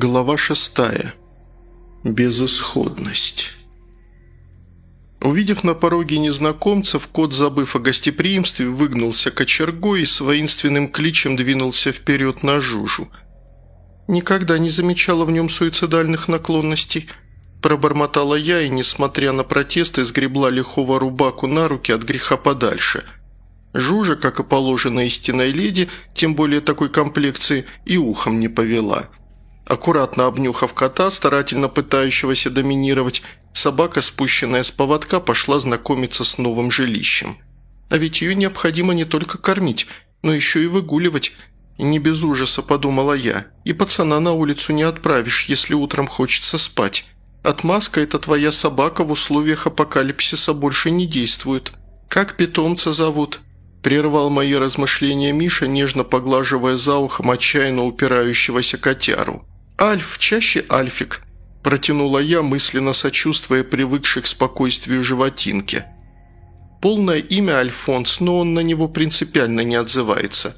Глава шестая. Безысходность. Увидев на пороге незнакомцев, кот, забыв о гостеприимстве, выгнулся кочергой и с воинственным кличем двинулся вперед на Жужу. «Никогда не замечала в нем суицидальных наклонностей», – пробормотала я и, несмотря на протесты, сгребла лихого рубаку на руки от греха подальше. Жужа, как и положено истинной леди, тем более такой комплекции, и ухом не повела – Аккуратно обнюхав кота, старательно пытающегося доминировать, собака, спущенная с поводка, пошла знакомиться с новым жилищем. А ведь ее необходимо не только кормить, но еще и выгуливать. Не без ужаса подумала я. И пацана на улицу не отправишь, если утром хочется спать. Отмазка – это твоя собака в условиях апокалипсиса больше не действует. Как питомца зовут?» Прервал мои размышления Миша, нежно поглаживая за ухом отчаянно упирающегося котяру. «Альф, чаще Альфик», – протянула я, мысленно сочувствуя привыкшей к спокойствию животинке. Полное имя Альфонс, но он на него принципиально не отзывается.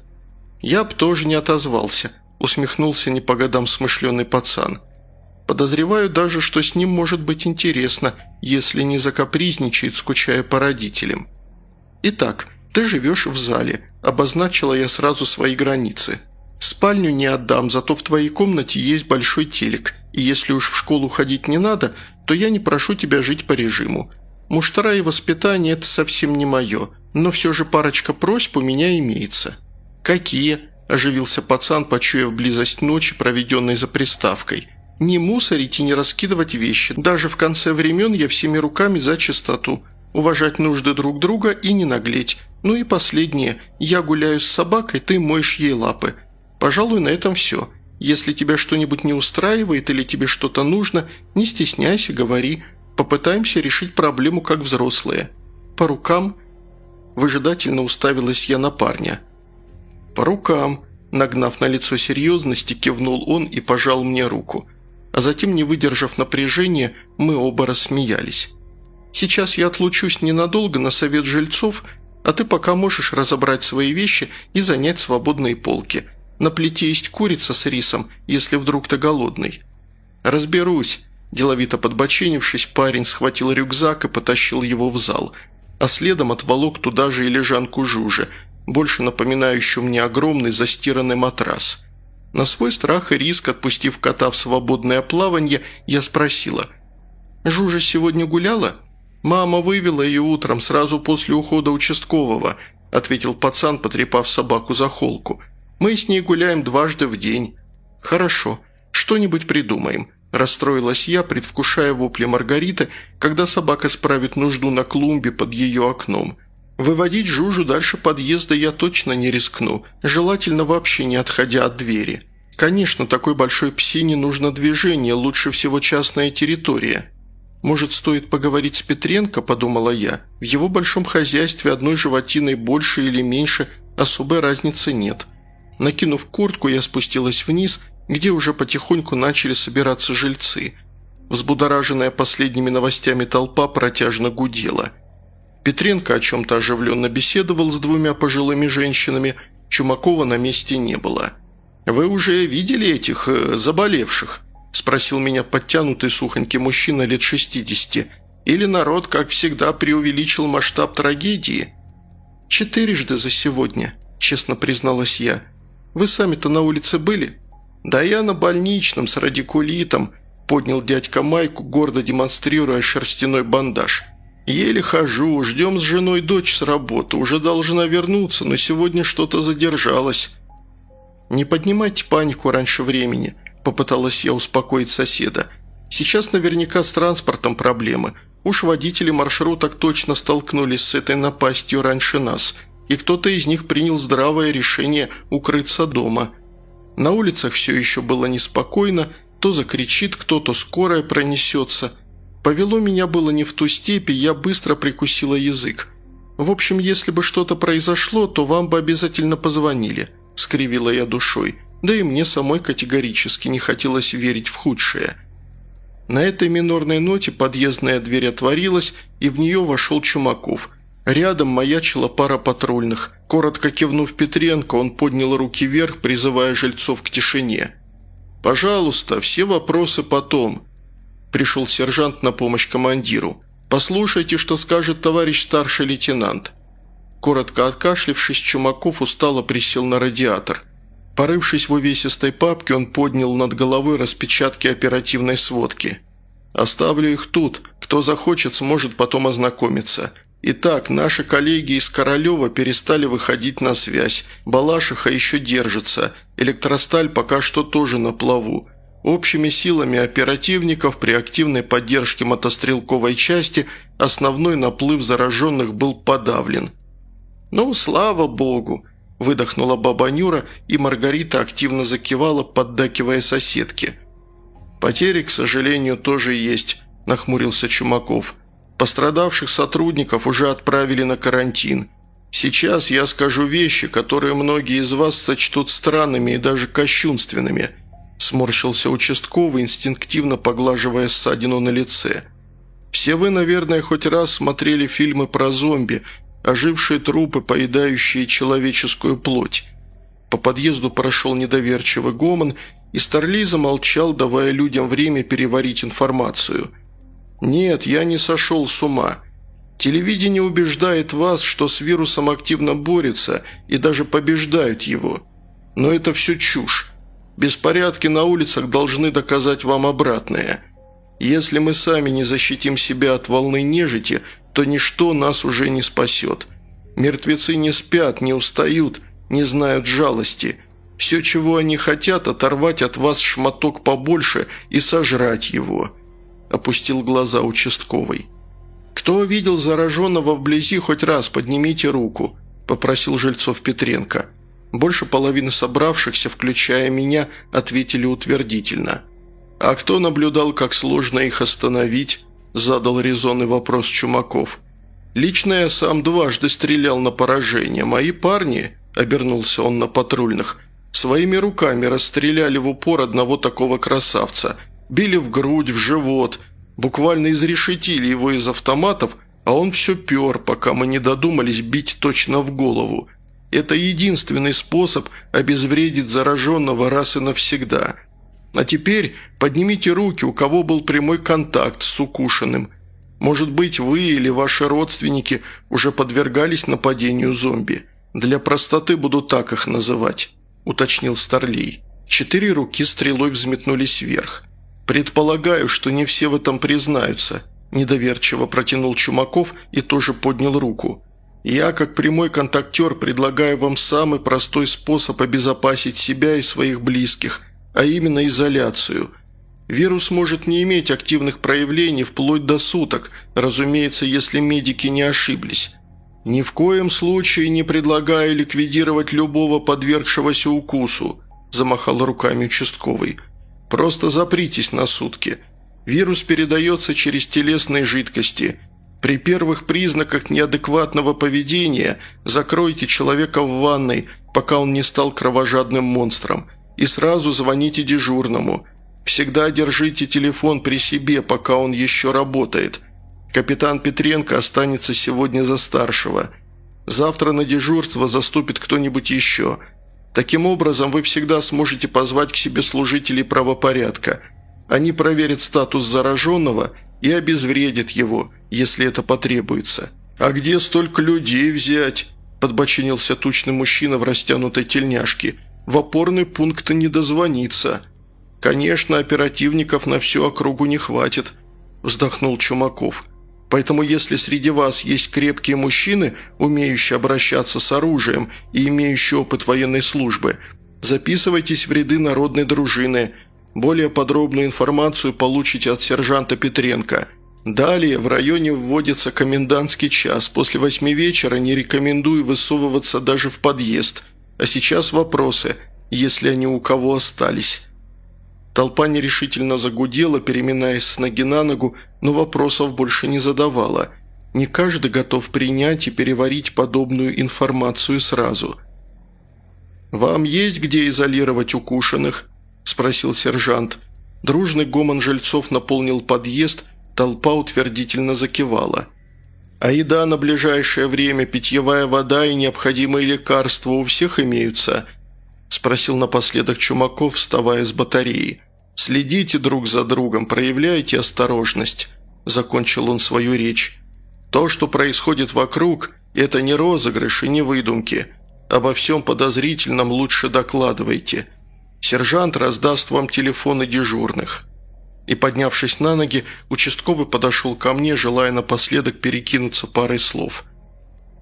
«Я б тоже не отозвался», – усмехнулся не по годам смышленый пацан. «Подозреваю даже, что с ним может быть интересно, если не закапризничает, скучая по родителям. Итак, ты живешь в зале», – обозначила я сразу свои границы – Спальню не отдам, зато в твоей комнате есть большой телек, и если уж в школу ходить не надо, то я не прошу тебя жить по режиму. Муштара и воспитание – это совсем не мое, но все же парочка просьб у меня имеется». «Какие?» – оживился пацан, почуяв близость ночи, проведенной за приставкой. «Не мусорить и не раскидывать вещи. Даже в конце времен я всеми руками за чистоту. Уважать нужды друг друга и не наглеть. Ну и последнее. Я гуляю с собакой, ты моешь ей лапы. Пожалуй, на этом все. Если тебя что-нибудь не устраивает или тебе что-то нужно, не стесняйся, говори. Попытаемся решить проблему как взрослые. По рукам?» Выжидательно уставилась я на парня. «По рукам», – нагнав на лицо серьезности, кивнул он и пожал мне руку. А затем, не выдержав напряжения, мы оба рассмеялись. «Сейчас я отлучусь ненадолго на совет жильцов, а ты пока можешь разобрать свои вещи и занять свободные полки. На плите есть курица с рисом, если вдруг ты голодный». «Разберусь», – деловито подбоченившись, парень схватил рюкзак и потащил его в зал, а следом отволок туда же и лежанку жужи, больше напоминающую мне огромный застиранный матрас. На свой страх и риск, отпустив кота в свободное плавание, я спросила. «Жужа сегодня гуляла?» «Мама вывела ее утром, сразу после ухода участкового», – ответил пацан, потрепав собаку за холку – мы с ней гуляем дважды в день». «Хорошо, что-нибудь придумаем», – расстроилась я, предвкушая вопли Маргариты, когда собака справит нужду на клумбе под ее окном. Выводить Жужу дальше подъезда я точно не рискну, желательно вообще не отходя от двери. Конечно, такой большой псине нужно движение, лучше всего частная территория. «Может, стоит поговорить с Петренко?» – подумала я. «В его большом хозяйстве одной животиной больше или меньше особой разницы нет». Накинув куртку, я спустилась вниз, где уже потихоньку начали собираться жильцы. Взбудораженная последними новостями толпа протяжно гудела. Петренко о чем-то оживленно беседовал с двумя пожилыми женщинами, Чумакова на месте не было. «Вы уже видели этих э, заболевших?» – спросил меня подтянутый сухонький мужчина лет 60. «Или народ, как всегда, преувеличил масштаб трагедии?» «Четырежды за сегодня», – честно призналась я. Вы сами-то на улице были?» «Да я на больничном с радикулитом», – поднял дядька Майку, гордо демонстрируя шерстяной бандаж. «Еле хожу, ждем с женой дочь с работы, уже должна вернуться, но сегодня что-то задержалось». «Не поднимайте панику раньше времени», – попыталась я успокоить соседа. «Сейчас наверняка с транспортом проблемы. Уж водители маршруток точно столкнулись с этой напастью раньше нас и кто-то из них принял здравое решение укрыться дома. На улицах все еще было неспокойно, то закричит кто-то, скорая пронесется. Повело меня было не в ту степи, я быстро прикусила язык. В общем, если бы что-то произошло, то вам бы обязательно позвонили», – скривила я душой. Да и мне самой категорически не хотелось верить в худшее. На этой минорной ноте подъездная дверь отворилась, и в нее вошел Чумаков – Рядом маячила пара патрульных. Коротко кивнув Петренко, он поднял руки вверх, призывая жильцов к тишине. «Пожалуйста, все вопросы потом». Пришел сержант на помощь командиру. «Послушайте, что скажет товарищ старший лейтенант». Коротко откашлившись, Чумаков устало присел на радиатор. Порывшись в увесистой папке, он поднял над головой распечатки оперативной сводки. «Оставлю их тут. Кто захочет, сможет потом ознакомиться. Итак, наши коллеги из Королева перестали выходить на связь. Балашиха еще держится. Электросталь пока что тоже на плаву. Общими силами оперативников при активной поддержке мотострелковой части основной наплыв зараженных был подавлен. «Ну, слава богу!» – выдохнула баба Нюра, и Маргарита активно закивала, поддакивая соседке. «Потери, к сожалению, тоже есть», – нахмурился Чумаков – Пострадавших сотрудников уже отправили на карантин. Сейчас я скажу вещи, которые многие из вас сочтут странными и даже кощунственными», – сморщился участковый, инстинктивно поглаживая ссадину на лице. «Все вы, наверное, хоть раз смотрели фильмы про зомби, ожившие трупы, поедающие человеческую плоть». По подъезду прошел недоверчивый гомон, и Старлей замолчал, давая людям время переварить информацию – «Нет, я не сошел с ума. Телевидение убеждает вас, что с вирусом активно борется и даже побеждают его. Но это все чушь. Беспорядки на улицах должны доказать вам обратное. Если мы сами не защитим себя от волны нежити, то ничто нас уже не спасет. Мертвецы не спят, не устают, не знают жалости. Все, чего они хотят, оторвать от вас шматок побольше и сожрать его» опустил глаза участковый. «Кто видел зараженного вблизи хоть раз, поднимите руку», – попросил Жильцов Петренко. Больше половины собравшихся, включая меня, ответили утвердительно. «А кто наблюдал, как сложно их остановить?» – задал резонный вопрос Чумаков. «Лично я сам дважды стрелял на поражение. Мои парни», – обернулся он на патрульных, – «своими руками расстреляли в упор одного такого красавца – Били в грудь, в живот, буквально изрешетили его из автоматов, а он все пер, пока мы не додумались бить точно в голову. Это единственный способ обезвредить зараженного раз и навсегда. А теперь поднимите руки, у кого был прямой контакт с укушенным. Может быть, вы или ваши родственники уже подвергались нападению зомби. Для простоты буду так их называть», – уточнил Старлей. Четыре руки стрелой взметнулись вверх. «Предполагаю, что не все в этом признаются», – недоверчиво протянул Чумаков и тоже поднял руку. «Я, как прямой контактер, предлагаю вам самый простой способ обезопасить себя и своих близких, а именно изоляцию. Вирус может не иметь активных проявлений вплоть до суток, разумеется, если медики не ошиблись». «Ни в коем случае не предлагаю ликвидировать любого подвергшегося укусу», – замахал руками участковый – Просто запритесь на сутки. Вирус передается через телесные жидкости. При первых признаках неадекватного поведения закройте человека в ванной, пока он не стал кровожадным монстром, и сразу звоните дежурному. Всегда держите телефон при себе, пока он еще работает. Капитан Петренко останется сегодня за старшего. Завтра на дежурство заступит кто-нибудь еще – Таким образом, вы всегда сможете позвать к себе служителей правопорядка. Они проверят статус зараженного и обезвредят его, если это потребуется. А где столько людей взять?» – подбочинился тучный мужчина в растянутой тельняшке. «В опорный пункт не дозвониться». «Конечно, оперативников на всю округу не хватит», – вздохнул Чумаков. Поэтому если среди вас есть крепкие мужчины, умеющие обращаться с оружием и имеющие опыт военной службы, записывайтесь в ряды народной дружины. Более подробную информацию получите от сержанта Петренко. Далее в районе вводится комендантский час. После восьми вечера не рекомендую высовываться даже в подъезд. А сейчас вопросы, если они у кого остались. Толпа нерешительно загудела, переминаясь с ноги на ногу, но вопросов больше не задавала. Не каждый готов принять и переварить подобную информацию сразу. «Вам есть где изолировать укушенных?» – спросил сержант. Дружный гомон жильцов наполнил подъезд, толпа утвердительно закивала. «А еда на ближайшее время, питьевая вода и необходимые лекарства у всех имеются?» Спросил напоследок Чумаков, вставая с батареи. «Следите друг за другом, проявляйте осторожность», – закончил он свою речь. «То, что происходит вокруг, это не розыгрыш и не выдумки. Обо всем подозрительном лучше докладывайте. Сержант раздаст вам телефоны дежурных». И, поднявшись на ноги, участковый подошел ко мне, желая напоследок перекинуться парой слов.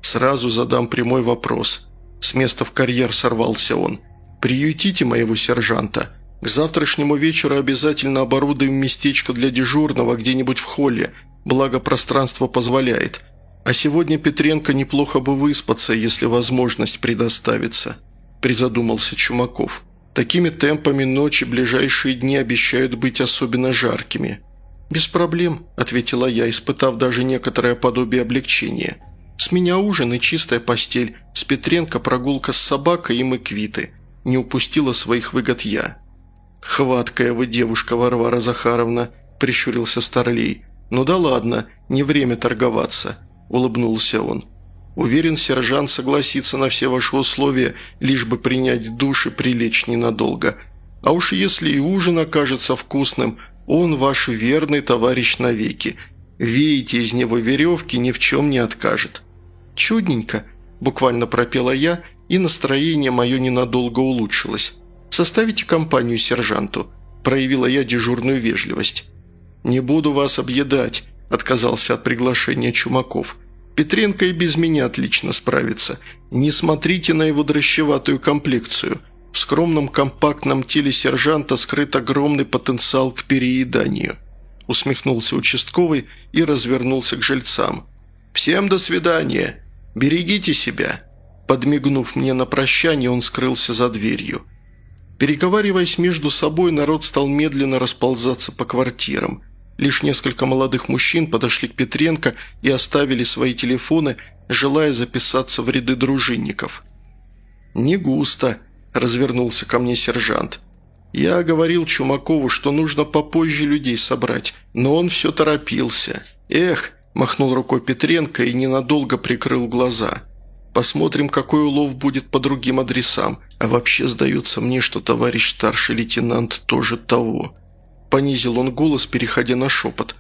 «Сразу задам прямой вопрос». С места в карьер сорвался он. «Приютите моего сержанта. К завтрашнему вечеру обязательно оборудуем местечко для дежурного где-нибудь в холле, благо пространство позволяет. А сегодня Петренко неплохо бы выспаться, если возможность предоставится», – призадумался Чумаков. «Такими темпами ночи ближайшие дни обещают быть особенно жаркими». «Без проблем», – ответила я, испытав даже некоторое подобие облегчения. «С меня ужин и чистая постель, с Петренко прогулка с собакой и мы квиты. Не упустила своих выгод я». «Хваткая вы девушка, Варвара Захаровна», – прищурился Старлей. «Ну да ладно, не время торговаться», – улыбнулся он. «Уверен, сержант согласится на все ваши условия, лишь бы принять душ и прилечь ненадолго. А уж если и ужин окажется вкусным, он ваш верный товарищ навеки. Веете из него веревки, ни в чем не откажет». «Чудненько», – буквально пропела я, и настроение мое ненадолго улучшилось. «Составите компанию сержанту», – проявила я дежурную вежливость. «Не буду вас объедать», – отказался от приглашения Чумаков. «Петренко и без меня отлично справится. Не смотрите на его дрощеватую комплекцию. В скромном компактном теле сержанта скрыт огромный потенциал к перееданию». Усмехнулся участковый и развернулся к жильцам. «Всем до свидания! Берегите себя!» Подмигнув мне на прощание, он скрылся за дверью. Переговариваясь между собой, народ стал медленно расползаться по квартирам. Лишь несколько молодых мужчин подошли к Петренко и оставили свои телефоны, желая записаться в ряды дружинников. «Не густо», – развернулся ко мне сержант. «Я говорил Чумакову, что нужно попозже людей собрать, но он все торопился. Эх!» – махнул рукой Петренко и ненадолго прикрыл глаза. «Посмотрим, какой улов будет по другим адресам. А вообще, сдается мне, что товарищ старший лейтенант тоже того». Понизил он голос, переходя на шепот.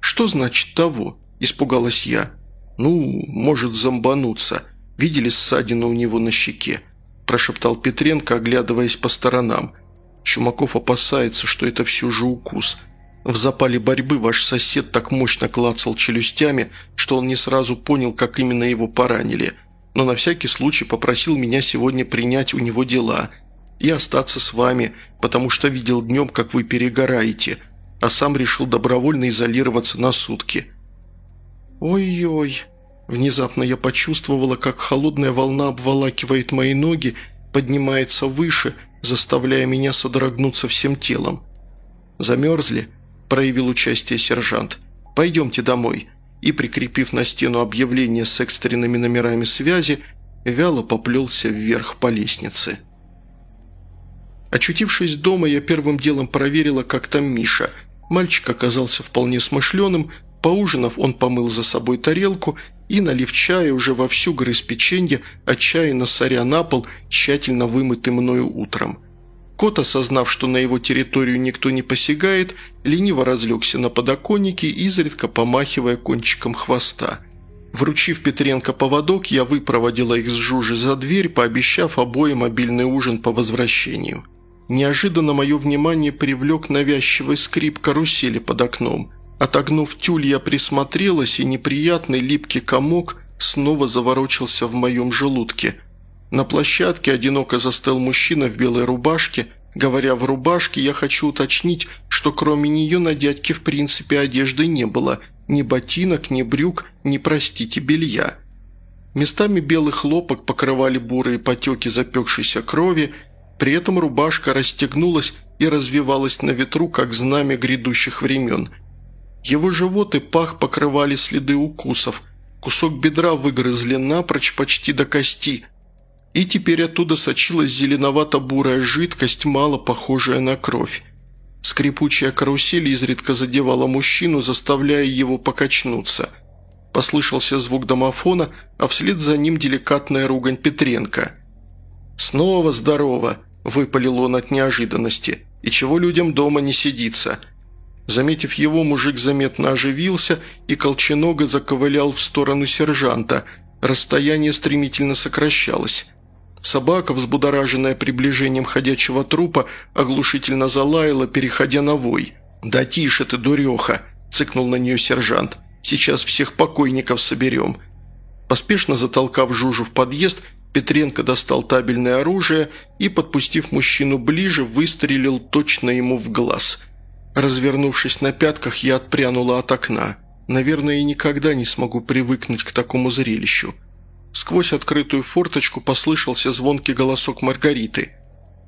«Что значит того?» – испугалась я. «Ну, может зомбануться. Видели ссадину у него на щеке?» – прошептал Петренко, оглядываясь по сторонам. Чумаков опасается, что это все же укус. В запале борьбы ваш сосед так мощно клацал челюстями, что он не сразу понял, как именно его поранили – но на всякий случай попросил меня сегодня принять у него дела и остаться с вами, потому что видел днем, как вы перегораете, а сам решил добровольно изолироваться на сутки». «Ой-ой!» Внезапно я почувствовала, как холодная волна обволакивает мои ноги, поднимается выше, заставляя меня содрогнуться всем телом. «Замерзли?» – проявил участие сержант. «Пойдемте домой и, прикрепив на стену объявление с экстренными номерами связи, вяло поплелся вверх по лестнице. Очутившись дома, я первым делом проверила, как там Миша. Мальчик оказался вполне смышленым, поужинав, он помыл за собой тарелку и, налив чая, уже вовсю грыз печенье, отчаянно соря на пол, тщательно вымытый мною утром – Кот, осознав, что на его территорию никто не посягает, лениво разлегся на подоконнике, изредка помахивая кончиком хвоста. Вручив Петренко поводок, я выпроводила их с Жужи за дверь, пообещав обоим мобильный ужин по возвращению. Неожиданно мое внимание привлек навязчивый скрип карусели под окном. Отогнув тюль, я присмотрелась, и неприятный липкий комок снова заворочился в моем желудке – на площадке одиноко застыл мужчина в белой рубашке. Говоря в рубашке, я хочу уточнить, что кроме нее на дядьке в принципе одежды не было. Ни ботинок, ни брюк, ни, простите, белья. Местами белый хлопок покрывали бурые потеки запекшейся крови, при этом рубашка расстегнулась и развивалась на ветру, как знамя грядущих времен. Его живот и пах покрывали следы укусов. Кусок бедра выгрызли напрочь почти до кости – и теперь оттуда сочилась зеленовато-бурая жидкость, мало похожая на кровь. Скрипучая карусель изредка задевала мужчину, заставляя его покачнуться. Послышался звук домофона, а вслед за ним деликатная ругань Петренко. «Снова здорово!» – выпалил он от неожиданности. «И чего людям дома не сидится?» Заметив его, мужик заметно оживился и колченога заковылял в сторону сержанта. Расстояние стремительно сокращалось. Собака, взбудораженная приближением ходячего трупа, оглушительно залаяла, переходя на вой. «Да тише ты, дуреха!» – цыкнул на нее сержант. «Сейчас всех покойников соберем». Поспешно затолкав Жужу в подъезд, Петренко достал табельное оружие и, подпустив мужчину ближе, выстрелил точно ему в глаз. Развернувшись на пятках, я отпрянула от окна. Наверное, и никогда не смогу привыкнуть к такому зрелищу. Сквозь открытую форточку послышался звонкий голосок Маргариты.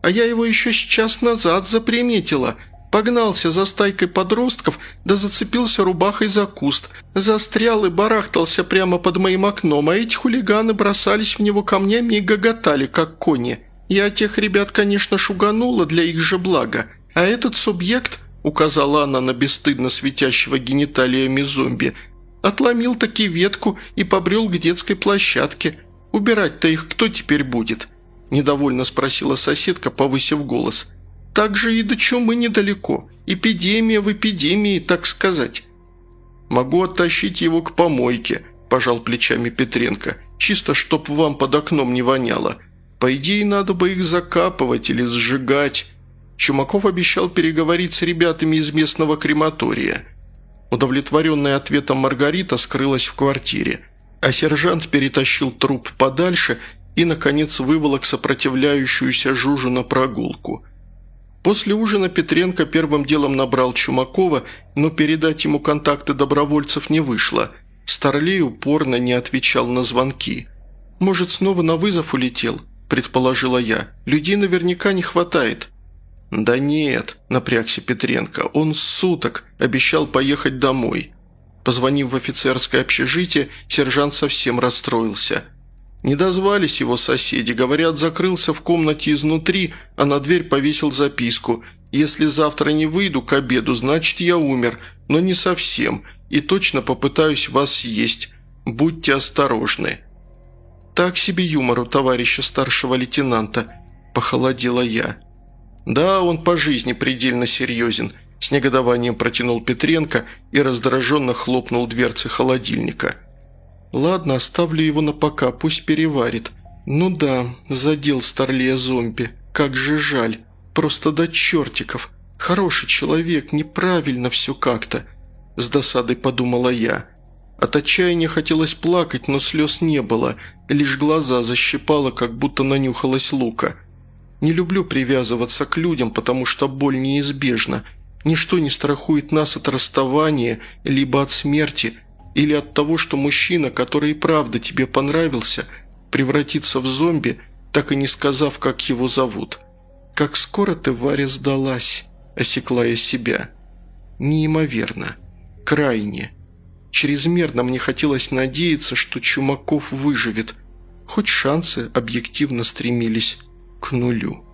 «А я его еще сейчас назад заприметила. Погнался за стайкой подростков, да зацепился рубахой за куст. Застрял и барахтался прямо под моим окном, а эти хулиганы бросались в него камнями и гоготали, как кони. Я тех ребят, конечно, шуганула для их же блага. А этот субъект, указала она на бесстыдно светящего гениталиями зомби, отломил таки ветку и побрел к детской площадке. Убирать-то их кто теперь будет?» Недовольно спросила соседка, повысив голос – так же и до чумы недалеко. Эпидемия в эпидемии, так сказать». «Могу оттащить его к помойке», – пожал плечами Петренко. «Чисто, чтоб вам под окном не воняло. По идее, надо бы их закапывать или сжигать». Чумаков обещал переговорить с ребятами из местного крематория. Удовлетворенная ответом Маргарита скрылась в квартире, а сержант перетащил труп подальше и, наконец, выволок сопротивляющуюся Жужу на прогулку – После ужина Петренко первым делом набрал Чумакова, но передать ему контакты добровольцев не вышло. Старлей упорно не отвечал на звонки. «Может, снова на вызов улетел?» – предположила я. «Людей наверняка не хватает». «Да нет», – напрягся Петренко. «Он суток обещал поехать домой». Позвонив в офицерское общежитие, сержант совсем расстроился – не дозвались его соседи, говорят, закрылся в комнате изнутри, а на дверь повесил записку. «Если завтра не выйду к обеду, значит, я умер, но не совсем, и точно попытаюсь вас съесть. Будьте осторожны». «Так себе юмор у товарища старшего лейтенанта», – похолодела я. «Да, он по жизни предельно серьезен», – с негодованием протянул Петренко и раздраженно хлопнул дверцы холодильника – Ладно, оставлю его на пока, пусть переварит. Ну да, задел старлея зомби. Как же жаль. Просто до чертиков. Хороший человек, неправильно все как-то. С досадой подумала я. От отчаяния хотелось плакать, но слез не было. Лишь глаза защипало, как будто нанюхалась лука. Не люблю привязываться к людям, потому что боль неизбежна. Ничто не страхует нас от расставания, либо от смерти – или от того, что мужчина, который и правда тебе понравился, превратится в зомби, так и не сказав, как его зовут. Как скоро ты, Варя, сдалась, осекла я себя. Неимоверно. Крайне. Чрезмерно мне хотелось надеяться, что Чумаков выживет. Хоть шансы объективно стремились к нулю.